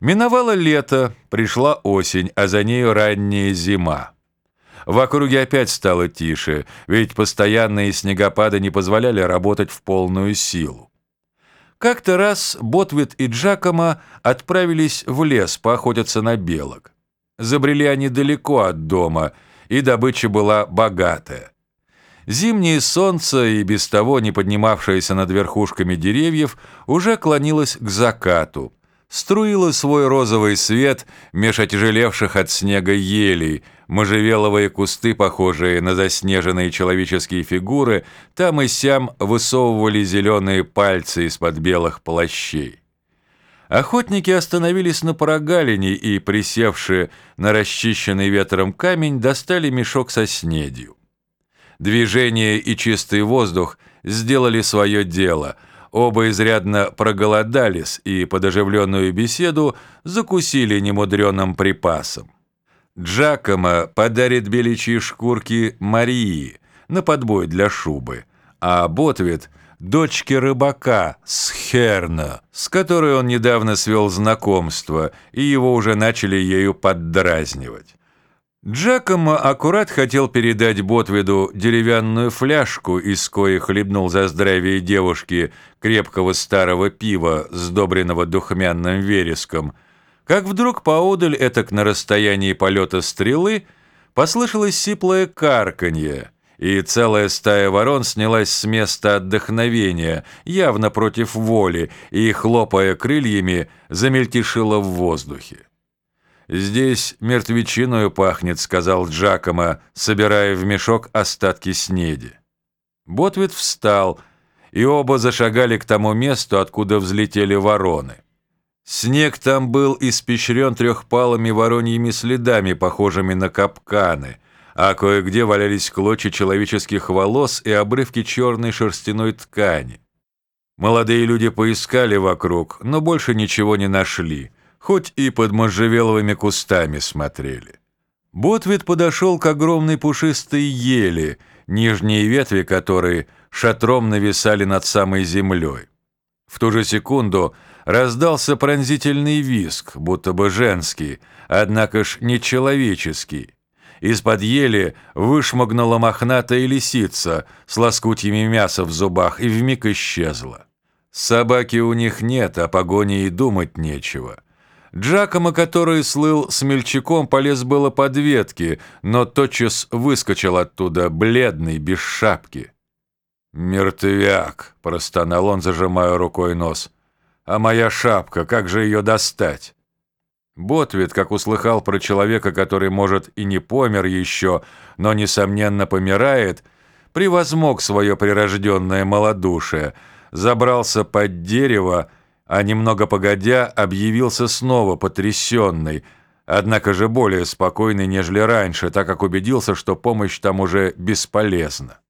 Миновало лето, пришла осень, а за нею ранняя зима. В округе опять стало тише, ведь постоянные снегопады не позволяли работать в полную силу. Как-то раз Ботвит и Джакома отправились в лес поохотиться на белок. Забрели они далеко от дома, и добыча была богатая. Зимнее солнце, и без того не поднимавшееся над верхушками деревьев, уже клонилось к закату – струила свой розовый свет меж отяжелевших от снега елей, можжевеловые кусты, похожие на заснеженные человеческие фигуры, там и сям высовывали зеленые пальцы из-под белых плащей. Охотники остановились на прогалине и, присевшие на расчищенный ветром камень, достали мешок со снедью. Движение и чистый воздух сделали свое дело – Оба изрядно проголодались и под оживленную беседу закусили немудреным припасом. Джакомо подарит беличьи шкурки Марии на подбой для шубы, а Ботвит – дочке рыбака Схерна, с которой он недавно свел знакомство, и его уже начали ею поддразнивать. Джакомо аккурат хотел передать Ботвиду деревянную фляжку, из коей хлебнул за здравие девушки крепкого старого пива, сдобренного духмянным вереском, как вдруг поодаль, этак на расстоянии полета стрелы, послышалось сиплое карканье, и целая стая ворон снялась с места отдохновения, явно против воли, и, хлопая крыльями, замельтешила в воздухе. «Здесь мертвечиною пахнет», — сказал Джакомо, собирая в мешок остатки снеди. Ботвит встал, и оба зашагали к тому месту, откуда взлетели вороны. Снег там был испещрен трехпалыми вороньими следами, похожими на капканы, а кое-где валялись клочья человеческих волос и обрывки черной шерстяной ткани. Молодые люди поискали вокруг, но больше ничего не нашли — хоть и под можжевеловыми кустами смотрели. Ботвит подошел к огромной пушистой ели, нижние ветви которой шатром нависали над самой землей. В ту же секунду раздался пронзительный виск, будто бы женский, однако ж не человеческий. Из-под ели вышмыгнула мохнатая лисица с лоскутьями мяса в зубах и вмиг исчезла. Собаки у них нет, а погони и думать нечего. Джакомо, который слыл смельчаком, полез было под ветки, но тотчас выскочил оттуда, бледный, без шапки. «Мертвяк!» — простонал он, зажимая рукой нос. «А моя шапка, как же ее достать?» Ботвит, как услыхал про человека, который, может, и не помер еще, но, несомненно, помирает, превозмог свое прирожденное малодушие, забрался под дерево, а немного погодя объявился снова потрясенный, однако же более спокойный, нежели раньше, так как убедился, что помощь там уже бесполезна.